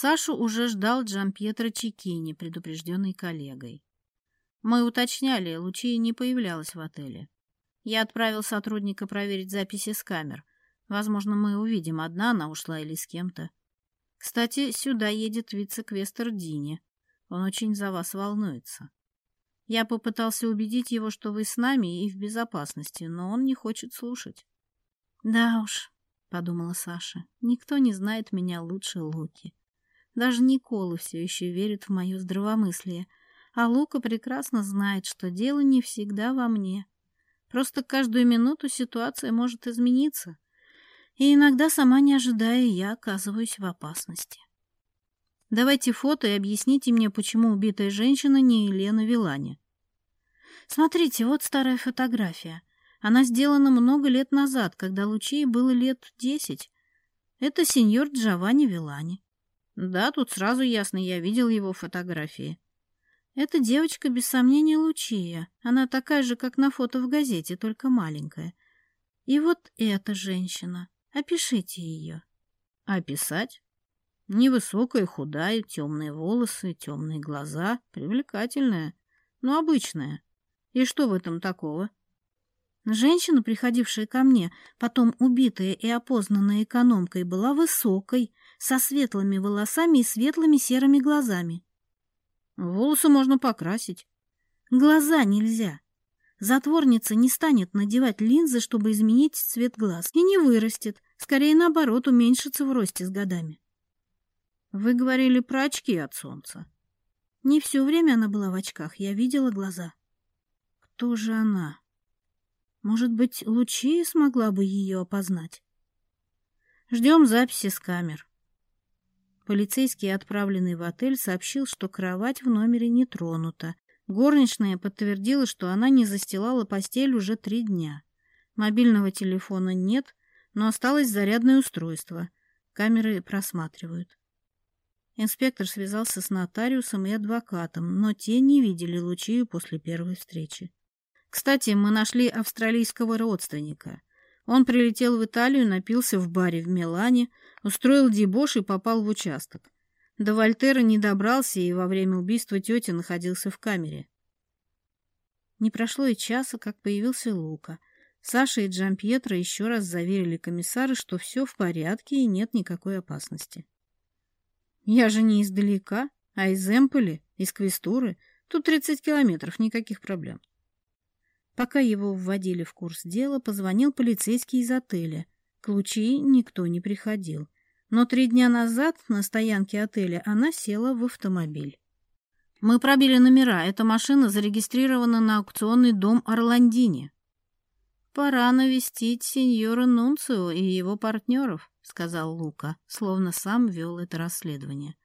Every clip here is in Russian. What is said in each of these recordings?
Сашу уже ждал Джампьетро Чекини, предупрежденный коллегой. Мы уточняли, Лучия не появлялась в отеле. Я отправил сотрудника проверить записи с камер. Возможно, мы увидим, одна она ушла или с кем-то. Кстати, сюда едет вице-квестер Дини. Он очень за вас волнуется. Я попытался убедить его, что вы с нами и в безопасности, но он не хочет слушать. — Да уж, — подумала Саша, — никто не знает меня лучше Луки. Даже Никола все еще верит в мое здравомыслие, а Лука прекрасно знает, что дело не всегда во мне. Просто каждую минуту ситуация может измениться, и иногда, сама не ожидая, я оказываюсь в опасности. Давайте фото и объясните мне, почему убитая женщина не Елена Вилани. Смотрите, вот старая фотография. Она сделана много лет назад, когда Лучей было лет десять. Это сеньор Джованни Вилани. Да, тут сразу ясно, я видел его фотографии. Эта девочка, без сомнения, Лучия. Она такая же, как на фото в газете, только маленькая. И вот эта женщина. Опишите ее. Описать? А Невысокая, худая, темные волосы, темные глаза, привлекательная, но обычная. И что в этом такого? Женщина, приходившая ко мне, потом убитая и опознанная экономкой, была высокой, со светлыми волосами и светлыми серыми глазами. Волосы можно покрасить. Глаза нельзя. Затворница не станет надевать линзы, чтобы изменить цвет глаз, и не вырастет, скорее наоборот, уменьшится в росте с годами. Вы говорили про очки от солнца. Не все время она была в очках, я видела глаза. Кто же она? Может быть, Лучи смогла бы ее опознать? Ждем записи с камер. Полицейский, отправленный в отель, сообщил, что кровать в номере не тронута. Горничная подтвердила, что она не застилала постель уже три дня. Мобильного телефона нет, но осталось зарядное устройство. Камеры просматривают. Инспектор связался с нотариусом и адвокатом, но те не видели Лучию после первой встречи. Кстати, мы нашли австралийского родственника. Он прилетел в Италию, напился в баре в Милане, устроил дебош и попал в участок. До Вольтера не добрался и во время убийства тети находился в камере. Не прошло и часа, как появился Лука. Саша и Джан Пьетро еще раз заверили комиссара, что все в порядке и нет никакой опасности. «Я же не издалека, а из Эмполи, из Квестуры. Тут 30 километров, никаких проблем. Пока его вводили в курс дела, позвонил полицейский из отеля. К Лучи никто не приходил. Но три дня назад на стоянке отеля она села в автомобиль. «Мы пробили номера. Эта машина зарегистрирована на аукционный дом Орландини». «Пора навестить сеньора Нунцио и его партнеров», — сказал Лука, словно сам вел это расследование.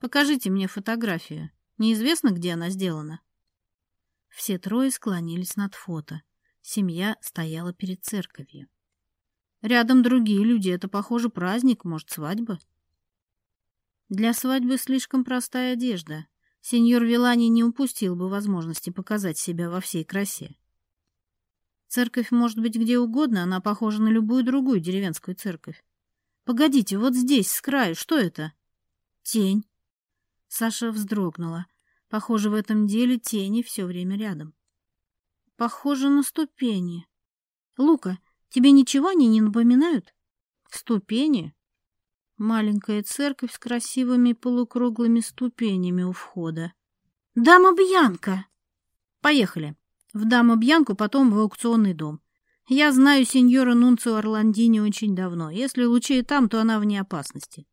«Покажите мне фотографию. Неизвестно, где она сделана». Все трое склонились над фото. Семья стояла перед церковью. Рядом другие люди. Это, похоже, праздник, может, свадьба. Для свадьбы слишком простая одежда. Сеньор Вилани не упустил бы возможности показать себя во всей красе. Церковь может быть где угодно, она похожа на любую другую деревенскую церковь. Погодите, вот здесь, с краю, что это? Тень. Саша вздрогнула. Похоже, в этом деле тени все время рядом. Похоже на ступени. Лука, тебе ничего они не напоминают? Ступени? Маленькая церковь с красивыми полукруглыми ступенями у входа. Дама Бьянка! Поехали. В Дама Бьянку, потом в аукционный дом. Я знаю сеньора Нунцио Орландини очень давно. Если Лучей там, то она вне опасности.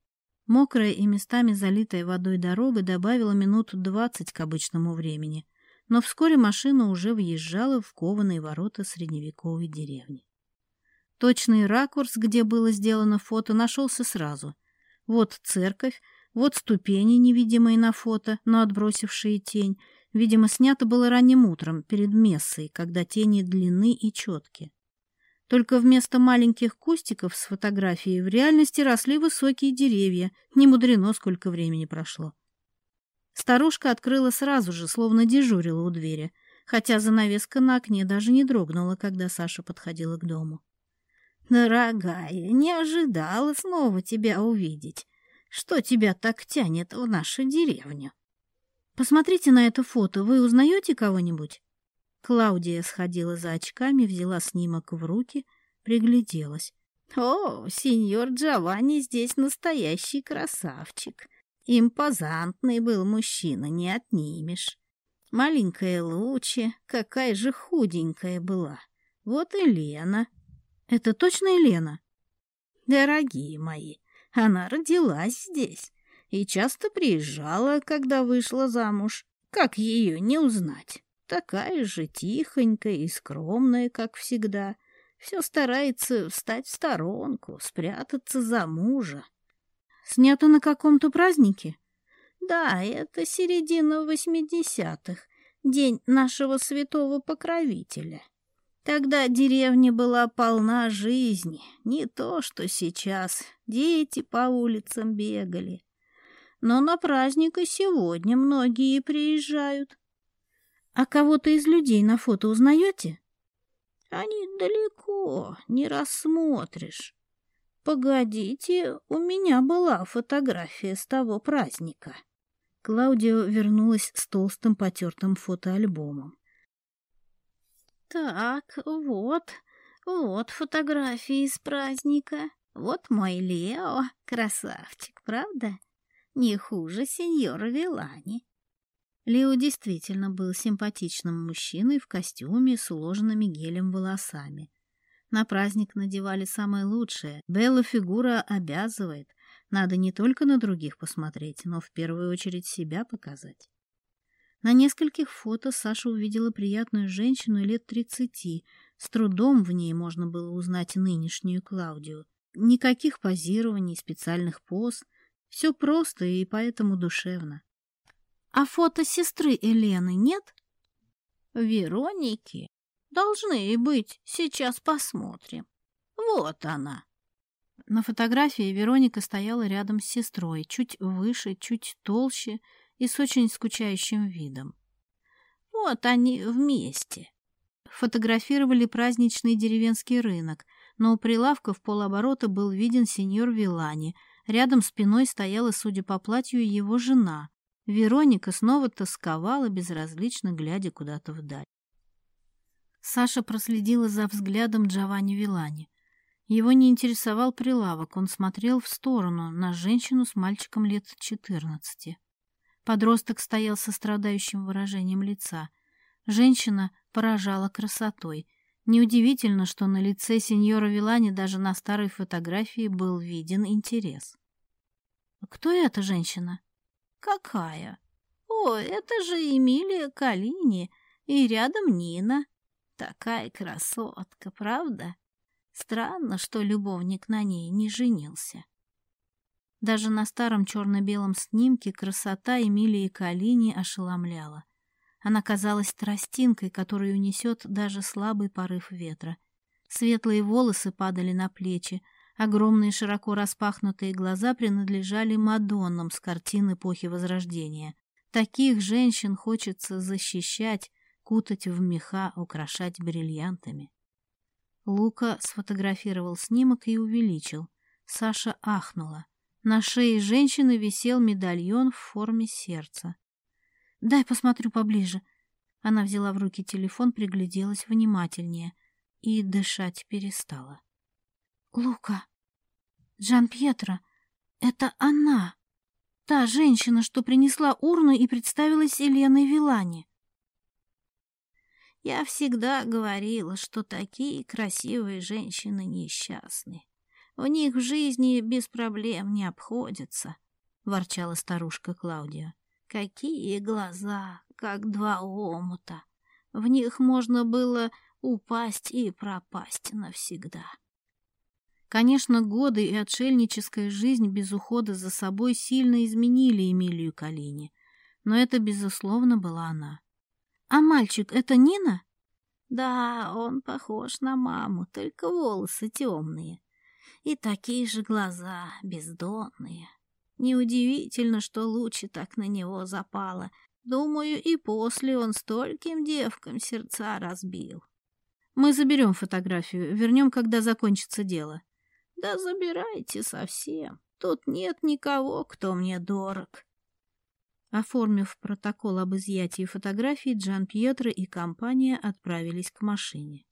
Мокрая и местами залитая водой дорога добавила минут двадцать к обычному времени, но вскоре машина уже въезжала в кованые ворота средневековой деревни. Точный ракурс, где было сделано фото, нашелся сразу. Вот церковь, вот ступени, невидимые на фото, но отбросившие тень. Видимо, снято было ранним утром, перед мессой, когда тени длинны и четкие. Только вместо маленьких кустиков с фотографией в реальности росли высокие деревья. Не мудрено, сколько времени прошло. Старушка открыла сразу же, словно дежурила у двери, хотя занавеска на окне даже не дрогнула, когда Саша подходила к дому. «Дорогая, не ожидала снова тебя увидеть. Что тебя так тянет в нашу деревню?» «Посмотрите на это фото. Вы узнаете кого-нибудь?» Клаудия сходила за очками, взяла снимок в руки, пригляделась. «О, сеньор Джованни здесь настоящий красавчик. Импозантный был мужчина, не отнимешь. Маленькая Лучи, какая же худенькая была. Вот и Лена». «Это точно Елена?» «Дорогие мои, она родилась здесь и часто приезжала, когда вышла замуж. Как ее не узнать?» Такая же тихонькая и скромная, как всегда. Все старается встать в сторонку, спрятаться за мужа. Снято на каком-то празднике? Да, это середина восьмидесятых, день нашего святого покровителя. Тогда деревня была полна жизни, не то что сейчас. Дети по улицам бегали. Но на праздник и сегодня многие приезжают. А кого-то из людей на фото узнаете? Они далеко, не рассмотришь. Погодите, у меня была фотография с того праздника. Клаудио вернулась с толстым потертым фотоальбомом. Так, вот, вот фотографии из праздника. Вот мой Лео, красавчик, правда? Не хуже сеньора Вилани. Лео действительно был симпатичным мужчиной в костюме с уложенными гелем волосами. На праздник надевали самое лучшее. Белла фигура обязывает. Надо не только на других посмотреть, но в первую очередь себя показать. На нескольких фото Саша увидела приятную женщину лет тридцати. С трудом в ней можно было узнать нынешнюю Клаудию. Никаких позирований, специальных поз. Все просто и поэтому душевно. А фото сестры Елены нет? Вероники должны и быть. Сейчас посмотрим. Вот она. На фотографии Вероника стояла рядом с сестрой, чуть выше, чуть толще и с очень скучающим видом. Вот они вместе. Фотографировали праздничный деревенский рынок, но у прилавка в полоборота был виден сеньор Вилани. Рядом спиной стояла, судя по платью, его жена. Вероника снова тосковала, безразлично глядя куда-то вдаль. Саша проследила за взглядом Джованни Вилани. Его не интересовал прилавок, он смотрел в сторону, на женщину с мальчиком лет четырнадцати. Подросток стоял со страдающим выражением лица. Женщина поражала красотой. Неудивительно, что на лице сеньора Вилани даже на старой фотографии был виден интерес. «Кто эта женщина?» «Какая? О, это же Эмилия Калини, и рядом Нина. Такая красотка, правда? Странно, что любовник на ней не женился». Даже на старом черно-белом снимке красота Эмилии Калини ошеломляла. Она казалась тростинкой, которую унесет даже слабый порыв ветра. Светлые волосы падали на плечи, Огромные широко распахнутые глаза принадлежали Мадоннам с картин эпохи Возрождения. Таких женщин хочется защищать, кутать в меха, украшать бриллиантами. Лука сфотографировал снимок и увеличил. Саша ахнула. На шее женщины висел медальон в форме сердца. «Дай посмотрю поближе». Она взяла в руки телефон, пригляделась внимательнее и дышать перестала. Лука, Джан Пьетро, это она, та женщина, что принесла урну и представилась Еленой Вилане. Я всегда говорила, что такие красивые женщины несчастны. в них в жизни без проблем не обходятся, — ворчала старушка Клаудия. Какие глаза, как два омута! В них можно было упасть и пропасть навсегда. Конечно, годы и отшельническая жизнь без ухода за собой сильно изменили Эмилию Калини, но это, безусловно, была она. «А мальчик — это Нина?» «Да, он похож на маму, только волосы темные. И такие же глаза, бездонные. Неудивительно, что лучи так на него запало. Думаю, и после он стольким девкам сердца разбил». «Мы заберем фотографию, вернем, когда закончится дело», да забирайте совсем. Тут нет никого, кто мне дорог. Оформив протокол об изъятии фотографий, Джан Пьетро и компания отправились к машине.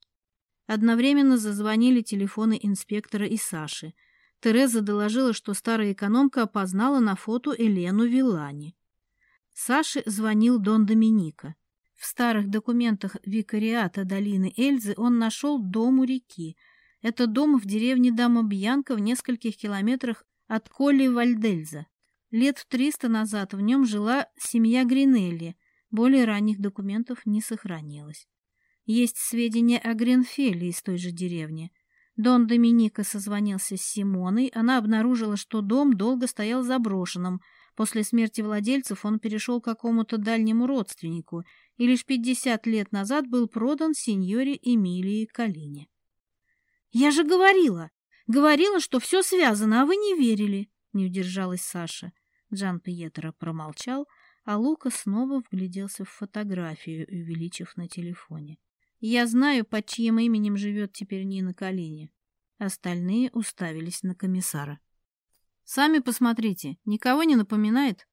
Одновременно зазвонили телефоны инспектора и Саши. Тереза доложила, что старая экономка опознала на фото Елену Вилани. Саше звонил Дон Доминика. В старых документах викариата долины Эльзы он нашел дом у реки – это дом в деревне Дама-Бьянка в нескольких километрах от Коли Вальдельза. Лет 300 назад в нем жила семья Гринелли, более ранних документов не сохранилось. Есть сведения о Гринфелле из той же деревни. Дон Доминика созвонился с Симоной, она обнаружила, что дом долго стоял заброшенным, после смерти владельцев он перешел к какому-то дальнему родственнику и лишь 50 лет назад был продан сеньоре Эмилии Калине. Я же говорила. Говорила, что все связано, а вы не верили, не удержалась Саша. Джан Пьетро промолчал, а Лука снова вгляделся в фотографию, увеличив на телефоне. Я знаю, под чьим именем живет теперь Нина Калини. Остальные уставились на комиссара. «Сами посмотрите, никого не напоминает?»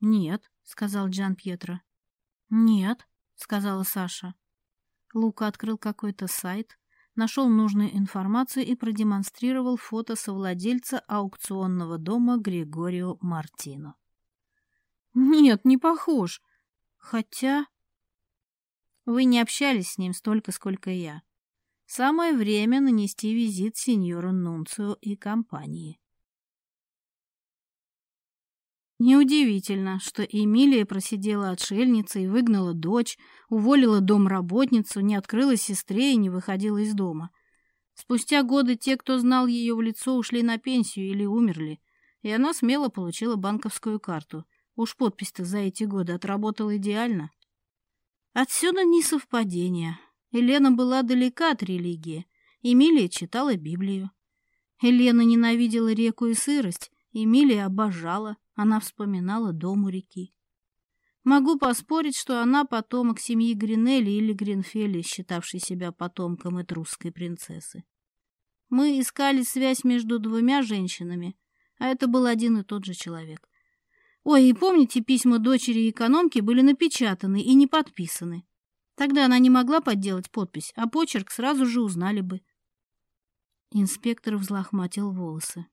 «Нет», — сказал Джан Пьетро. «Нет», — сказала Саша. Лука открыл какой-то сайт, нашел нужную информацию и продемонстрировал фото совладельца аукционного дома Григорию Мартино. «Нет, не похож. Хотя...» «Вы не общались с ним столько, сколько я. Самое время нанести визит сеньору Нунцио и компании». Неудивительно, что Эмилия просидела отшельницей и выгнала дочь, уволила домработницу, не открыла сестре и не выходила из дома. Спустя годы те, кто знал ее в лицо, ушли на пенсию или умерли, и она смело получила банковскую карту. Уж подпись-то за эти годы отработала идеально. Отсюда не несовпадение. Елена была далека от религии. Эмилия читала Библию. Елена ненавидела реку и сырость, Эмилия обожала. Она вспоминала дом у реки. Могу поспорить, что она потомок семьи Гринелли или Гринфелли, считавшей себя потомком этрусской принцессы. Мы искали связь между двумя женщинами, а это был один и тот же человек. Ой, и помните, письма дочери и экономки были напечатаны и не подписаны. Тогда она не могла подделать подпись, а почерк сразу же узнали бы. Инспектор взлохматил волосы.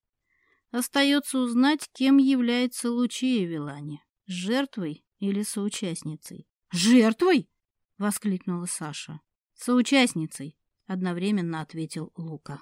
Остается узнать, кем является Лучия Вилани — жертвой или соучастницей. «Жертвой?» — воскликнула Саша. «Соучастницей», — одновременно ответил Лука.